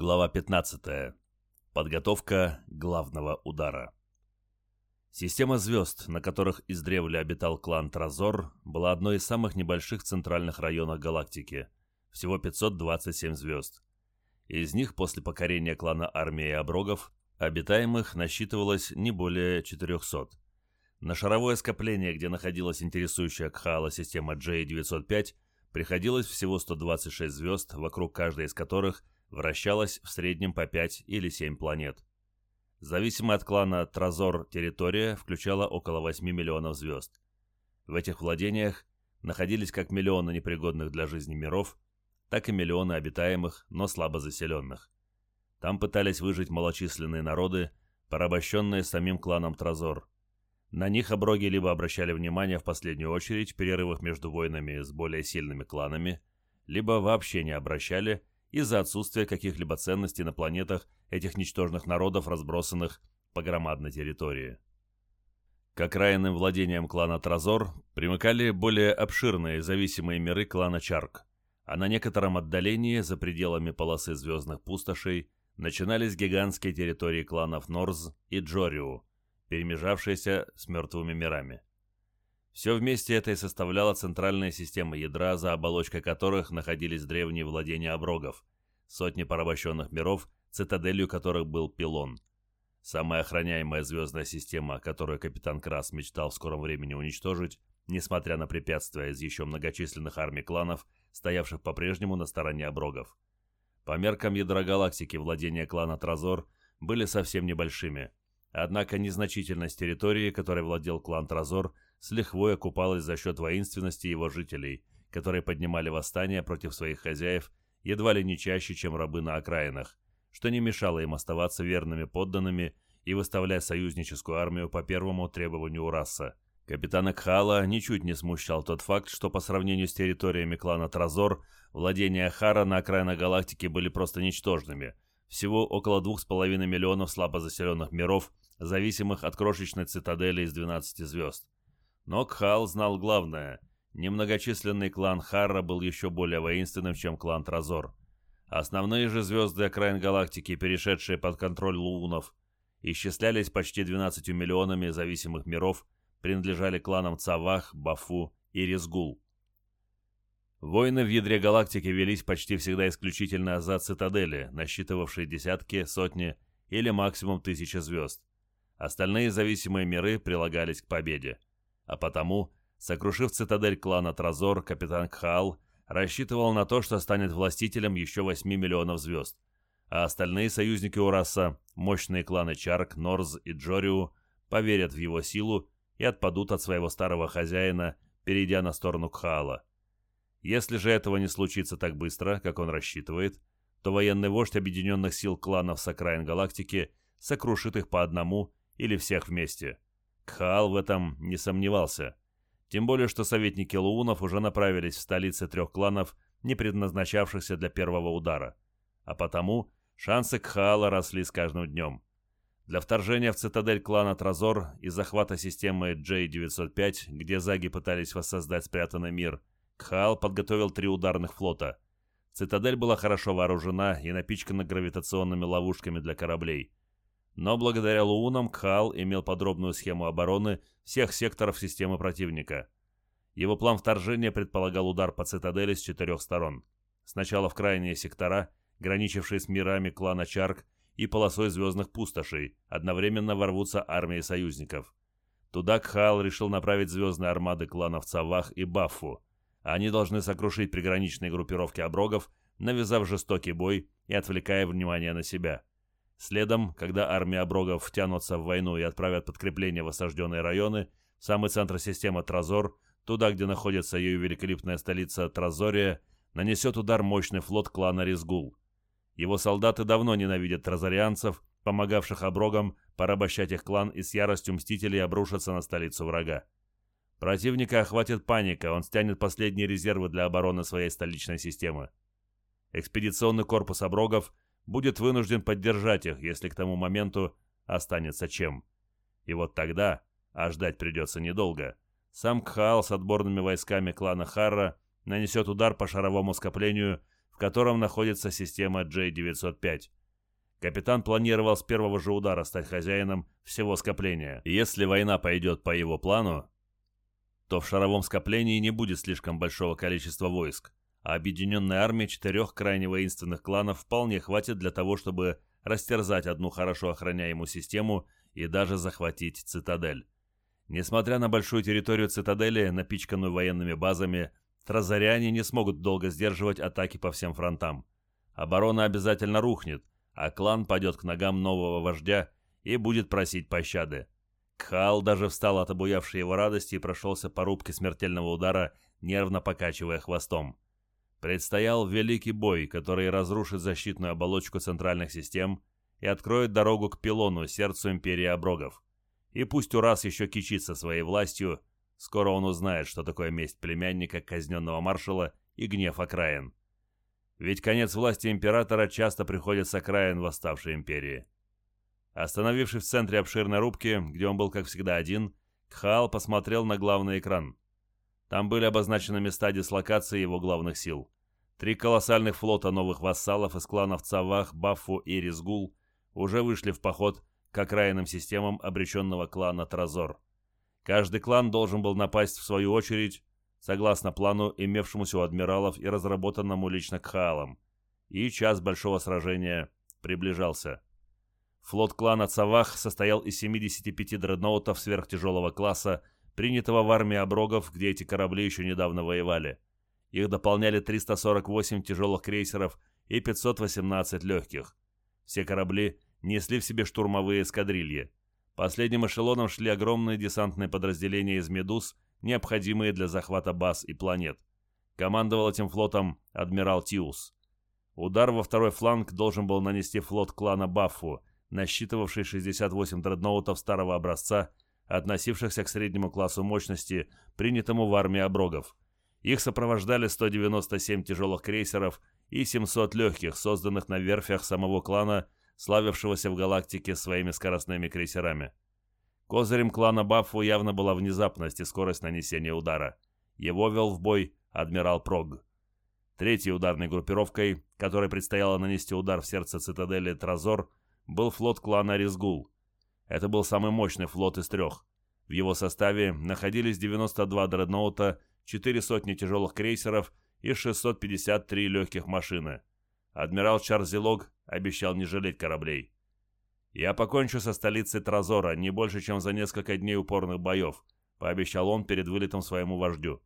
Глава 15. Подготовка главного удара. Система звезд, на которых издревле обитал клан Тразор, была одной из самых небольших центральных районов галактики. Всего 527 звезд. Из них после покорения клана армии Оброгов обитаемых насчитывалось не более 400. На шаровое скопление, где находилась интересующая Кхала система J905, приходилось всего 126 звезд, вокруг каждой из которых вращалось в среднем по 5 или 7 планет. Зависимо от клана Тразор территория включала около 8 миллионов звезд. В этих владениях находились как миллионы непригодных для жизни миров, так и миллионы обитаемых, но слабо заселенных. Там пытались выжить малочисленные народы, порабощенные самим кланом Тразор. На них оброги либо обращали внимание в последнюю очередь в перерывах между войнами с более сильными кланами, либо вообще не обращали из-за отсутствия каких-либо ценностей на планетах этих ничтожных народов, разбросанных по громадной территории. К окраинным владениям клана Тразор примыкали более обширные зависимые миры клана Чарк, а на некотором отдалении, за пределами полосы звездных пустошей, начинались гигантские территории кланов Норз и Джориу, перемежавшиеся с мертвыми мирами. Все вместе это и составляла центральная система ядра, за оболочкой которых находились древние владения оброгов, сотни порабощенных миров, цитаделью которых был Пилон. Самая охраняемая звездная система, которую капитан Крас мечтал в скором времени уничтожить, несмотря на препятствия из еще многочисленных армий кланов, стоявших по-прежнему на стороне оброгов. По меркам ядра галактики владения клана Тразор были совсем небольшими, однако незначительность территории, которой владел клан Тразор, с лихвой окупалась за счет воинственности его жителей, которые поднимали восстание против своих хозяев едва ли не чаще, чем рабы на окраинах, что не мешало им оставаться верными подданными и выставлять союзническую армию по первому требованию Ураса. Капитана Кхала ничуть не смущал тот факт, что по сравнению с территориями клана Тразор, владения Хара на окраинах галактики были просто ничтожными. Всего около 2,5 миллионов слабозаселенных миров, зависимых от крошечной цитадели из 12 звезд. Но Кхал знал главное. Немногочисленный клан Харра был еще более воинственным, чем клан Тразор. Основные же звезды окраин галактики, перешедшие под контроль лунов, исчислялись почти 12 миллионами зависимых миров – принадлежали кланам Цавах, Бафу и Резгул. Войны в ядре галактики велись почти всегда исключительно за цитадели, насчитывавшие десятки, сотни или максимум тысячи звезд. Остальные зависимые миры прилагались к победе. А потому, сокрушив цитадель клана Тразор, капитан Кхал рассчитывал на то, что станет властителем еще 8 миллионов звезд, а остальные союзники Ураса, мощные кланы Чарк, Норз и Джориу, поверят в его силу и отпадут от своего старого хозяина, перейдя на сторону Кхаала. Если же этого не случится так быстро, как он рассчитывает, то военный вождь объединенных сил кланов с окраин галактики сокрушит их по одному или всех вместе. Кхаал в этом не сомневался. Тем более, что советники Луунов уже направились в столицы трех кланов, не предназначавшихся для первого удара. А потому шансы Кхаала росли с каждым днем. Для вторжения в цитадель клана Тразор и захвата системы J-905, где заги пытались воссоздать спрятанный мир, Кхаал подготовил три ударных флота. Цитадель была хорошо вооружена и напичкана гравитационными ловушками для кораблей. Но благодаря Луунам Кхаал имел подробную схему обороны всех секторов системы противника. Его план вторжения предполагал удар по цитадели с четырех сторон. Сначала в крайние сектора, граничившие с мирами клана Чарк, и полосой звездных пустошей, одновременно ворвутся армии союзников. Туда Кхаал решил направить звездные армады кланов Цавах и Баффу. Они должны сокрушить приграничные группировки оброгов, навязав жестокий бой и отвлекая внимание на себя. Следом, когда армии оброгов втянутся в войну и отправят подкрепление в осажденные районы, в самый центр системы Тразор, туда, где находится ее великолепная столица Тразория, нанесет удар мощный флот клана Резгул. Его солдаты давно ненавидят тразарианцев, помогавших оброгам порабощать их клан и с яростью мстителей обрушатся на столицу врага. Противника охватит паника, он стянет последние резервы для обороны своей столичной системы. Экспедиционный корпус оброгов будет вынужден поддержать их, если к тому моменту останется чем. И вот тогда, а ждать придется недолго, сам Кхаал с отборными войсками клана Харра нанесет удар по шаровому скоплению в котором находится система J-905. Капитан планировал с первого же удара стать хозяином всего скопления. если война пойдет по его плану, то в шаровом скоплении не будет слишком большого количества войск, а объединенная армия четырех крайне воинственных кланов вполне хватит для того, чтобы растерзать одну хорошо охраняемую систему и даже захватить цитадель. Несмотря на большую территорию цитадели, напичканную военными базами, тразаряне не смогут долго сдерживать атаки по всем фронтам. Оборона обязательно рухнет, а клан пойдет к ногам нового вождя и будет просить пощады. Кхал даже встал от обуявшей его радости и прошелся по рубке смертельного удара, нервно покачивая хвостом. Предстоял великий бой, который разрушит защитную оболочку центральных систем и откроет дорогу к пилону, сердцу империи Оброгов. И пусть Урас еще кичится своей властью, скоро он узнает, что такое месть племянника казненного маршала и гнев окраин. Ведь конец власти императора часто приходит с окраин восставшей империи. Остановившись в центре обширной рубки, где он был, как всегда, один, Кхаал посмотрел на главный экран. Там были обозначены места дислокации его главных сил. Три колоссальных флота новых вассалов из кланов Цавах, Баффу и Ризгул уже вышли в поход к окраинным системам обреченного клана Тразор. Каждый клан должен был напасть в свою очередь, согласно плану, имевшемуся у адмиралов и разработанному лично Кхаалом. И час большого сражения приближался. Флот клана Цавах состоял из 75 дредноутов сверхтяжелого класса, принятого в армии оброгов, где эти корабли еще недавно воевали. Их дополняли 348 тяжелых крейсеров и 518 легких. Все корабли несли в себе штурмовые эскадрильи. Последним эшелоном шли огромные десантные подразделения из «Медуз», необходимые для захвата баз и планет. Командовал этим флотом адмирал Тиус. Удар во второй фланг должен был нанести флот клана Баффу, насчитывавший 68 дредноутов старого образца, относившихся к среднему классу мощности, принятому в армии оброгов. Их сопровождали 197 тяжелых крейсеров и 700 легких, созданных на верфях самого клана, славившегося в галактике своими скоростными крейсерами. Козырем клана Баффу явно была внезапность и скорость нанесения удара. Его вел в бой адмирал Прог. Третьей ударной группировкой, которой предстояло нанести удар в сердце цитадели Тразор, был флот клана Резгул. Это был самый мощный флот из трех. В его составе находились 92 дредноута, 4 сотни тяжелых крейсеров и 653 легких машины. Адмирал Чарзилог обещал не жалеть кораблей. «Я покончу со столицей Тразора не больше, чем за несколько дней упорных боев», пообещал он перед вылетом своему вождю.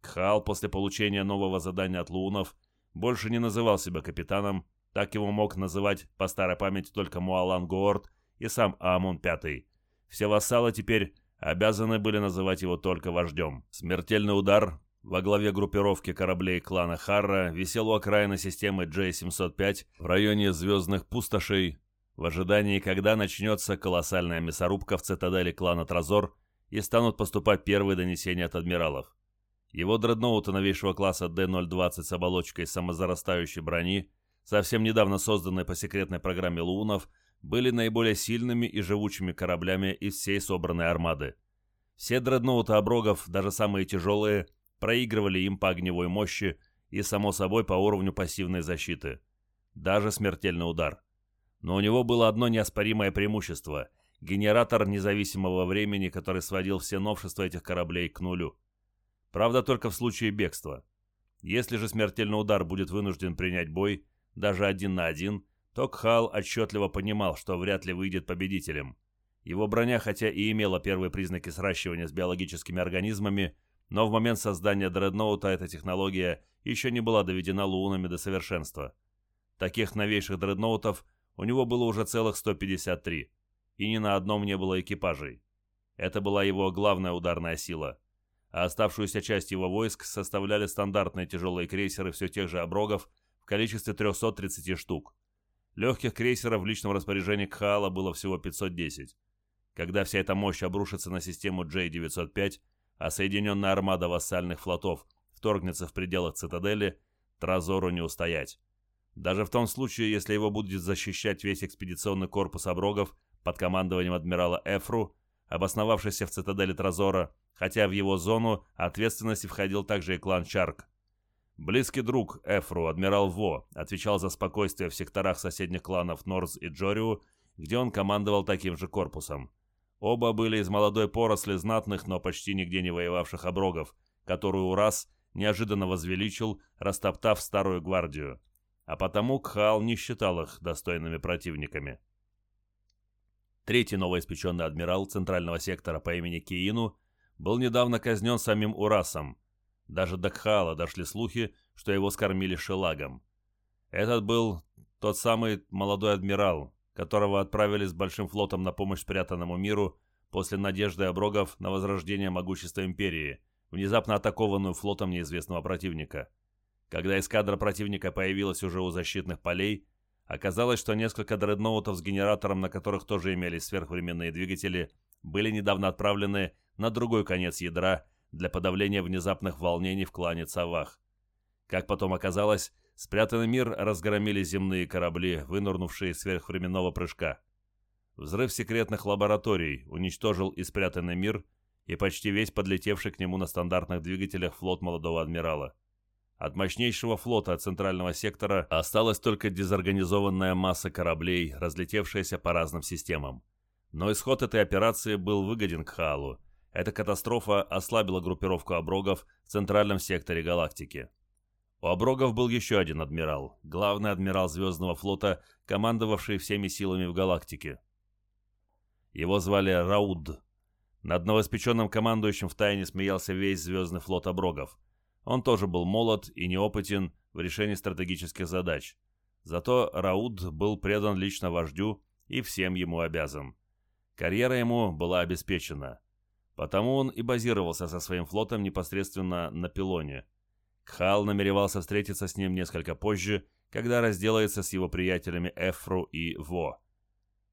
Кхал после получения нового задания от лунов больше не называл себя капитаном, так его мог называть по старой памяти только Муалан Гуорд и сам Амун Пятый. Все вассалы теперь обязаны были называть его только вождем. Смертельный удар во главе группировки кораблей клана Харра висел у окраины системы J-705 в районе звездных пустошей в ожидании, когда начнется колоссальная мясорубка в цитадели клана Тразор и станут поступать первые донесения от адмиралов. Его дредноуты новейшего класса D-020 с оболочкой самозарастающей брони, совсем недавно созданной по секретной программе Лунов, были наиболее сильными и живучими кораблями из всей собранной армады. Все дредноуты оброгов, даже самые тяжелые, проигрывали им по огневой мощи и, само собой, по уровню пассивной защиты. Даже смертельный удар. Но у него было одно неоспоримое преимущество – генератор независимого времени, который сводил все новшества этих кораблей к нулю. Правда, только в случае бегства. Если же смертельный удар будет вынужден принять бой, даже один на один – то Кхал отчетливо понимал, что вряд ли выйдет победителем. Его броня, хотя и имела первые признаки сращивания с биологическими организмами, но в момент создания дредноута эта технология еще не была доведена лунами до совершенства. Таких новейших дредноутов у него было уже целых 153, и ни на одном не было экипажей. Это была его главная ударная сила. А оставшуюся часть его войск составляли стандартные тяжелые крейсеры все тех же оброгов в количестве 330 штук. Легких крейсеров в личном распоряжении Кхаала было всего 510. Когда вся эта мощь обрушится на систему J-905, а соединенная армада вассальных флотов вторгнется в пределах цитадели, Тразору не устоять. Даже в том случае, если его будет защищать весь экспедиционный корпус оброгов под командованием адмирала Эфру, обосновавшийся в цитадели Тразора, хотя в его зону ответственности входил также и клан Чарк. Близкий друг Эфру, адмирал Во, отвечал за спокойствие в секторах соседних кланов Норз и Джориу, где он командовал таким же корпусом. Оба были из молодой поросли знатных, но почти нигде не воевавших оброгов, которую Урас неожиданно возвеличил, растоптав старую гвардию. А потому Кхал не считал их достойными противниками. Третий новоиспеченный адмирал центрального сектора по имени Киину был недавно казнен самим Урасом. Даже до Кхала дошли слухи, что его скормили шелагом. Этот был тот самый молодой адмирал, которого отправили с большим флотом на помощь спрятанному миру после надежды оброгов на возрождение могущества империи, внезапно атакованную флотом неизвестного противника. Когда эскадра противника появилась уже у защитных полей, оказалось, что несколько дредноутов с генератором, на которых тоже имелись сверхвременные двигатели, были недавно отправлены на другой конец ядра для подавления внезапных волнений в клане Цавах. Как потом оказалось, Спрятанный мир разгромили земные корабли, вынырнувшие из сверхвременного прыжка. Взрыв секретных лабораторий уничтожил и спрятанный мир, и почти весь подлетевший к нему на стандартных двигателях флот молодого адмирала. От мощнейшего флота центрального сектора осталась только дезорганизованная масса кораблей, разлетевшаяся по разным системам. Но исход этой операции был выгоден к Хаалу. Эта катастрофа ослабила группировку оброгов в центральном секторе галактики. У Оброгов был еще один адмирал, главный адмирал Звездного флота, командовавший всеми силами в галактике. Его звали Рауд. Над новоспеченным командующим в тайне смеялся весь Звездный флот Оброгов. Он тоже был молод и неопытен в решении стратегических задач. Зато Рауд был предан лично вождю и всем ему обязан. Карьера ему была обеспечена. Потому он и базировался со своим флотом непосредственно на Пилоне – Кхал намеревался встретиться с ним несколько позже, когда разделается с его приятелями Эфру и Во.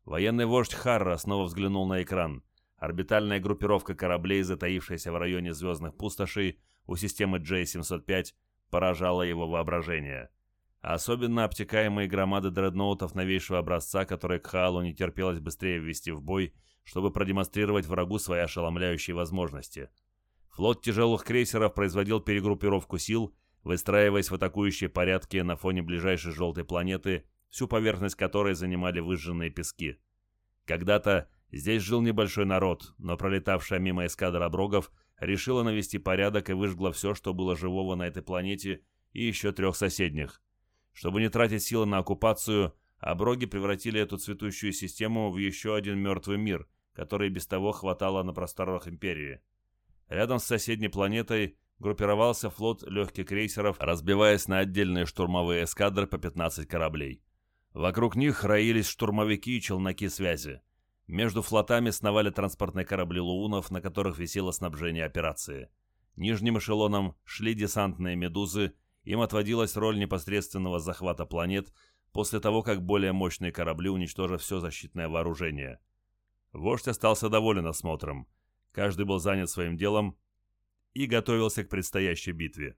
Военный вождь Харра снова взглянул на экран. Орбитальная группировка кораблей, затаившаяся в районе звездных пустошей у системы J-705, поражала его воображение. особенно обтекаемые громады дредноутов новейшего образца, которые Кхалу не терпелось быстрее ввести в бой, чтобы продемонстрировать врагу свои ошеломляющие возможности – Флот тяжелых крейсеров производил перегруппировку сил, выстраиваясь в атакующие порядки на фоне ближайшей желтой планеты, всю поверхность которой занимали выжженные пески. Когда-то здесь жил небольшой народ, но пролетавшая мимо эскадра оброгов решила навести порядок и выжгла все, что было живого на этой планете и еще трех соседних. Чтобы не тратить силы на оккупацию, оброги превратили эту цветущую систему в еще один мертвый мир, который без того хватало на просторах Империи. Рядом с соседней планетой группировался флот легких крейсеров, разбиваясь на отдельные штурмовые эскадры по 15 кораблей. Вокруг них роились штурмовики и челноки связи. Между флотами сновали транспортные корабли луунов, на которых висело снабжение операции. Нижним эшелоном шли десантные «Медузы», им отводилась роль непосредственного захвата планет после того, как более мощные корабли уничтожат все защитное вооружение. Вождь остался доволен осмотром – Каждый был занят своим делом и готовился к предстоящей битве.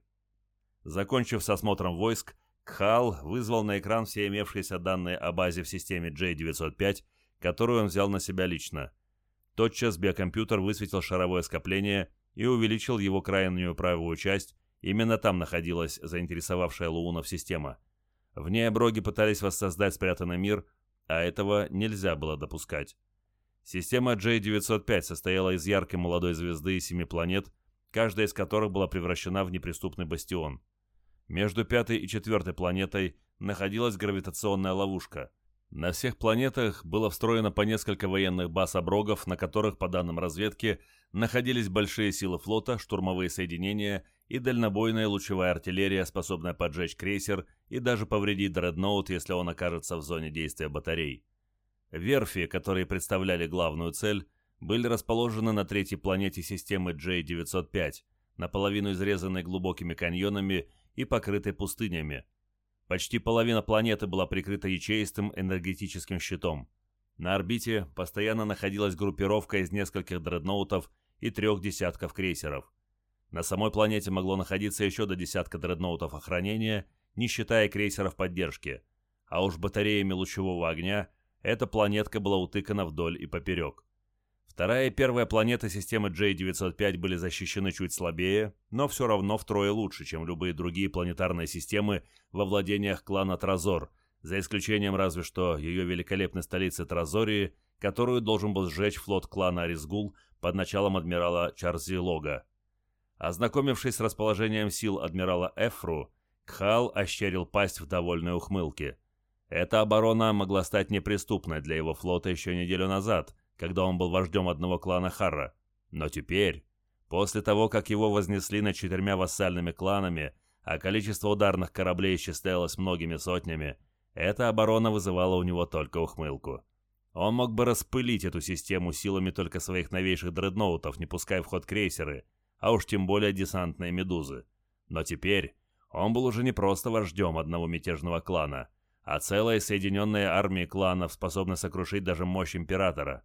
Закончив с осмотром войск, Кхал вызвал на экран все имевшиеся данные о базе в системе J905, которую он взял на себя лично. Тотчас биокомпьютер высветил шаровое скопление и увеличил его крайнюю правую часть, именно там находилась заинтересовавшая Луунов система. В ней оброги пытались воссоздать спрятанный мир, а этого нельзя было допускать. Система J-905 состояла из яркой молодой звезды и семи планет, каждая из которых была превращена в неприступный бастион. Между пятой и четвертой планетой находилась гравитационная ловушка. На всех планетах было встроено по несколько военных баз оброгов, на которых, по данным разведки, находились большие силы флота, штурмовые соединения и дальнобойная лучевая артиллерия, способная поджечь крейсер и даже повредить дредноут, если он окажется в зоне действия батарей. Верфи, которые представляли главную цель, были расположены на третьей планете системы J-905, наполовину изрезанной глубокими каньонами и покрытой пустынями. Почти половина планеты была прикрыта ячеистым энергетическим щитом. На орбите постоянно находилась группировка из нескольких дредноутов и трех десятков крейсеров. На самой планете могло находиться еще до десятка дредноутов охранения, не считая крейсеров поддержки, а уж батареями лучевого огня – эта планетка была утыкана вдоль и поперек. Вторая и первая планеты системы J-905 были защищены чуть слабее, но все равно втрое лучше, чем любые другие планетарные системы во владениях клана Тразор, за исключением разве что ее великолепной столицы Тразории, которую должен был сжечь флот клана Аризгул под началом адмирала Чарзи Лога. Ознакомившись с расположением сил адмирала Эфру, Кхал ощерил пасть в довольной ухмылке. Эта оборона могла стать неприступной для его флота еще неделю назад – когда он был вождем одного клана Харра. Но теперь, после того, как его вознесли над четырьмя вассальными кланами, а количество ударных кораблей исчислялось многими сотнями, эта оборона вызывала у него только ухмылку. Он мог бы распылить эту систему силами только своих новейших дредноутов, не пуская в ход крейсеры, а уж тем более десантные медузы. Но теперь он был уже не просто вождем одного мятежного клана, а целая соединенная армия кланов, способная сокрушить даже мощь Императора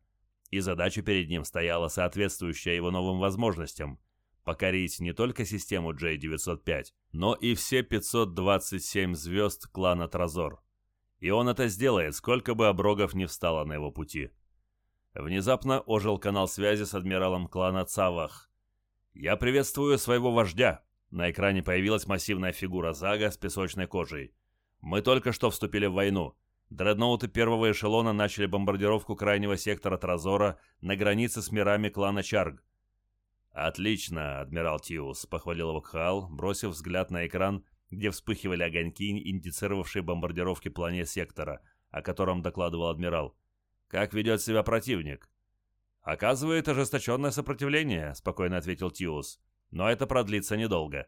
и задача перед ним стояла соответствующая его новым возможностям – покорить не только систему J-905, но и все 527 звезд клана Тразор. И он это сделает, сколько бы оброгов не встало на его пути. Внезапно ожил канал связи с адмиралом клана Цавах. «Я приветствую своего вождя!» На экране появилась массивная фигура Зага с песочной кожей. «Мы только что вступили в войну. Дредноуты первого эшелона начали бомбардировку крайнего сектора Тразора на границе с мирами клана Чарг. «Отлично, адмирал Тиус», — похвалил его Кхал, бросив взгляд на экран, где вспыхивали огоньки, индицировавшие бомбардировки планет сектора, о котором докладывал адмирал. «Как ведет себя противник?» «Оказывает ожесточенное сопротивление», — спокойно ответил Тиус. «Но это продлится недолго».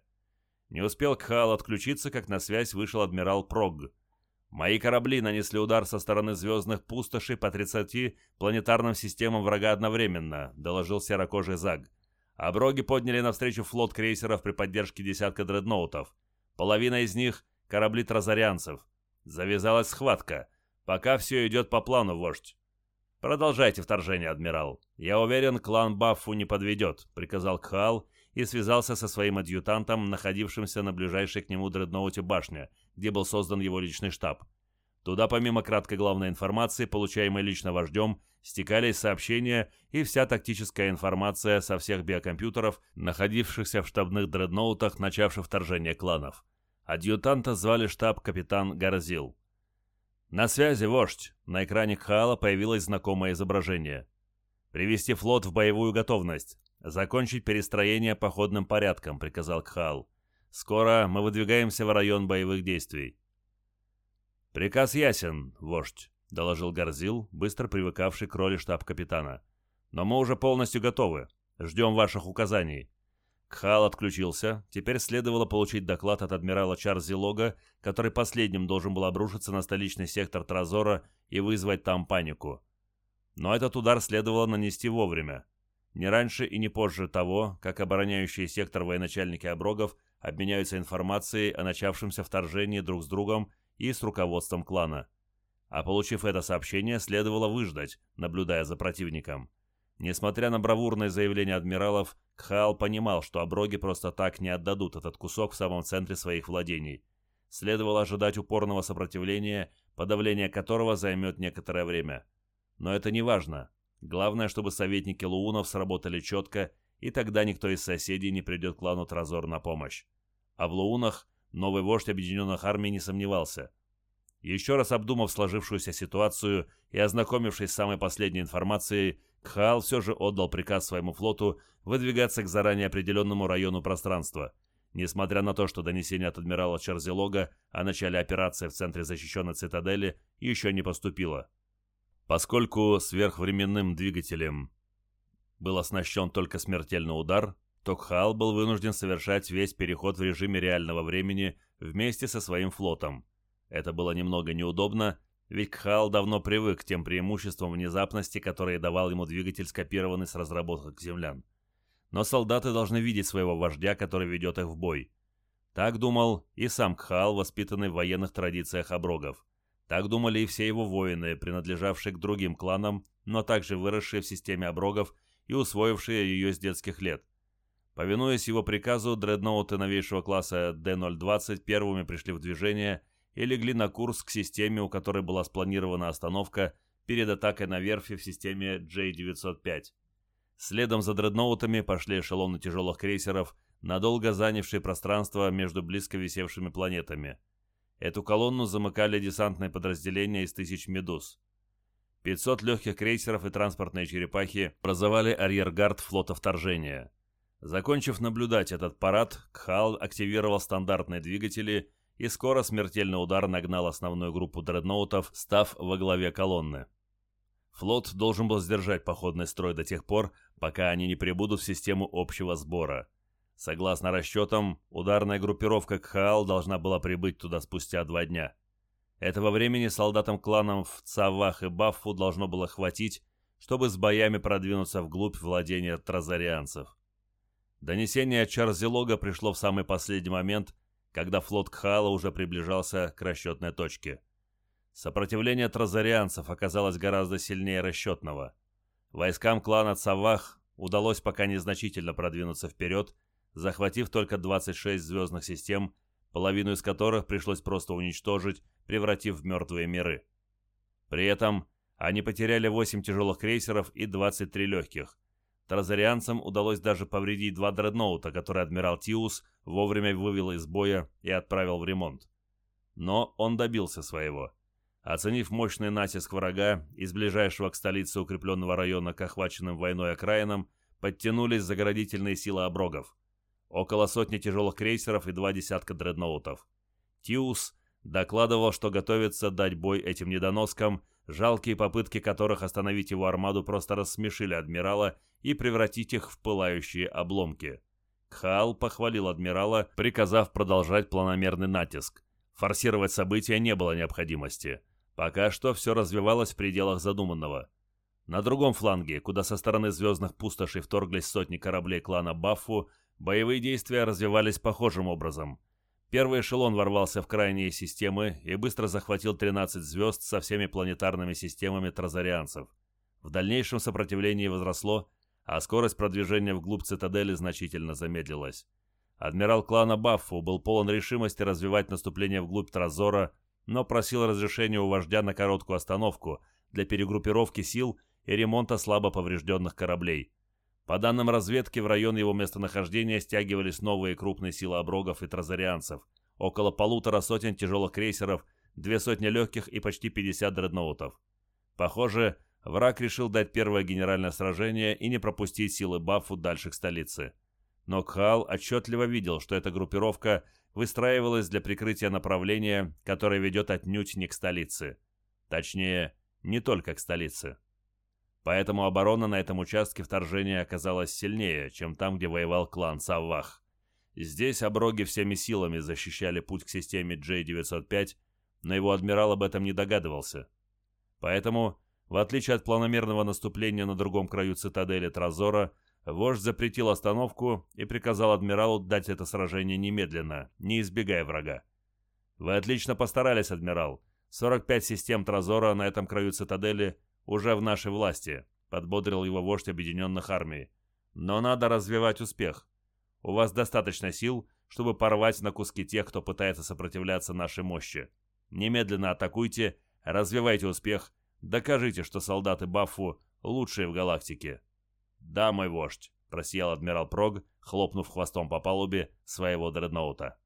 Не успел Кхал отключиться, как на связь вышел адмирал Прог. Мои корабли нанесли удар со стороны звездных пустошей по 30 планетарным системам врага одновременно, доложил серокожий Заг. Оброги подняли навстречу флот крейсеров при поддержке десятка дредноутов. Половина из них — корабли тразарианцев. Завязалась схватка. Пока все идет по плану, вождь. «Продолжайте вторжение, адмирал. Я уверен, клан Баффу не подведет», — приказал Кхал и связался со своим адъютантом, находившимся на ближайшей к нему дредноуте башне, где был создан его личный штаб. Туда, помимо краткой главной информации, получаемой лично вождем, стекались сообщения и вся тактическая информация со всех биокомпьютеров, находившихся в штабных дредноутах, начавших вторжение кланов. Адъютанта звали штаб-капитан Гарзил. «На связи, вождь!» На экране Кхаала появилось знакомое изображение. «Привести флот в боевую готовность. Закончить перестроение походным порядком», — приказал Кхаал. Скоро мы выдвигаемся в район боевых действий». «Приказ ясен, вождь», — доложил Горзил, быстро привыкавший к роли штаб-капитана. «Но мы уже полностью готовы. Ждем ваших указаний». Кхал отключился. Теперь следовало получить доклад от адмирала Чарзи Лога, который последним должен был обрушиться на столичный сектор Тразора и вызвать там панику. Но этот удар следовало нанести вовремя. Не раньше и не позже того, как обороняющие сектор военачальники Оброгов обменяются информацией о начавшемся вторжении друг с другом и с руководством клана. А получив это сообщение, следовало выждать, наблюдая за противником. Несмотря на бравурное заявление адмиралов, Кхаал понимал, что оброги просто так не отдадут этот кусок в самом центре своих владений. Следовало ожидать упорного сопротивления, подавление которого займет некоторое время. Но это не важно. Главное, чтобы советники Луунов сработали четко и тогда никто из соседей не придет клану Тразор на помощь. А в Луунах новый вождь объединенных армий не сомневался. Еще раз обдумав сложившуюся ситуацию и ознакомившись с самой последней информацией, Кхаал все же отдал приказ своему флоту выдвигаться к заранее определенному району пространства. Несмотря на то, что донесение от адмирала Черзилога о начале операции в центре защищенной цитадели еще не поступило. Поскольку сверхвременным двигателем был оснащен только смертельный удар, то Кхаал был вынужден совершать весь переход в режиме реального времени вместе со своим флотом. Это было немного неудобно, ведь Кхаал давно привык к тем преимуществам внезапности, которые давал ему двигатель, скопированный с разработок землян. Но солдаты должны видеть своего вождя, который ведет их в бой. Так думал и сам Кхаал, воспитанный в военных традициях оброгов. Так думали и все его воины, принадлежавшие к другим кланам, но также выросшие в системе оброгов и усвоившие ее с детских лет. Повинуясь его приказу, дредноуты новейшего класса D020 первыми пришли в движение и легли на курс к системе, у которой была спланирована остановка перед атакой на верфи в системе J905. Следом за дредноутами пошли эшелоны тяжелых крейсеров, надолго занявшие пространство между близко висевшими планетами. Эту колонну замыкали десантные подразделения из тысяч «Медуз». 500 легких крейсеров и транспортные черепахи образовали арьергард флота вторжения. Закончив наблюдать этот парад, Кхал активировал стандартные двигатели и скоро смертельный удар нагнал основную группу дредноутов, став во главе колонны. Флот должен был сдержать походный строй до тех пор, пока они не прибудут в систему общего сбора. Согласно расчетам, ударная группировка Кхаал должна была прибыть туда спустя два дня. Этого времени солдатам кланов Цавах и Баффу должно было хватить, чтобы с боями продвинуться вглубь владения тразарианцев. Донесение от Чарзилога пришло в самый последний момент, когда флот Кхаала уже приближался к расчетной точке. Сопротивление тразарианцев оказалось гораздо сильнее расчетного. Войскам клана Цавах удалось пока незначительно продвинуться вперед, захватив только 26 звездных систем, половину из которых пришлось просто уничтожить, превратив в мертвые миры. При этом они потеряли 8 тяжелых крейсеров и 23 легких. Тразарианцам удалось даже повредить два дредноута, которые адмирал Тиус вовремя вывел из боя и отправил в ремонт. Но он добился своего. Оценив мощный натиск врага, из ближайшего к столице укрепленного района к охваченным войной окраинам подтянулись заградительные силы оброгов. Около сотни тяжелых крейсеров и два десятка дредноутов. Тиус докладывал, что готовится дать бой этим недоноскам, жалкие попытки которых остановить его армаду просто рассмешили адмирала и превратить их в пылающие обломки. Кхал похвалил адмирала, приказав продолжать планомерный натиск. Форсировать события не было необходимости. Пока что все развивалось в пределах задуманного. На другом фланге, куда со стороны звездных пустошей вторглись сотни кораблей клана Баффу, боевые действия развивались похожим образом. Первый эшелон ворвался в крайние системы и быстро захватил 13 звезд со всеми планетарными системами тразарианцев. В дальнейшем сопротивление возросло, а скорость продвижения вглубь цитадели значительно замедлилась. Адмирал клана Баффу был полон решимости развивать наступление вглубь Тразора но просил разрешения у вождя на короткую остановку для перегруппировки сил и ремонта слабо поврежденных кораблей. По данным разведки, в район его местонахождения стягивались новые крупные силы оброгов и тразарианцев, около полутора сотен тяжелых крейсеров, две сотни легких и почти 50 дредноутов. Похоже, враг решил дать первое генеральное сражение и не пропустить силы Баффу дальше к столице. Но Кхал отчетливо видел, что эта группировка выстраивалась для прикрытия направления, которое ведет отнюдь не к столице. Точнее, не только к столице. Поэтому оборона на этом участке вторжения оказалась сильнее, чем там, где воевал клан Саввах. Здесь оброги всеми силами защищали путь к системе J-905, но его адмирал об этом не догадывался. Поэтому, в отличие от планомерного наступления на другом краю цитадели Тразора, Вождь запретил остановку и приказал адмиралу дать это сражение немедленно, не избегая врага. «Вы отлично постарались, адмирал. 45 систем Тразора на этом краю цитадели уже в нашей власти», подбодрил его вождь объединенных армий. «Но надо развивать успех. У вас достаточно сил, чтобы порвать на куски тех, кто пытается сопротивляться нашей мощи. Немедленно атакуйте, развивайте успех, докажите, что солдаты Баффу лучшие в галактике». «Да, мой вождь», — просиял адмирал Прог, хлопнув хвостом по палубе своего дредноута.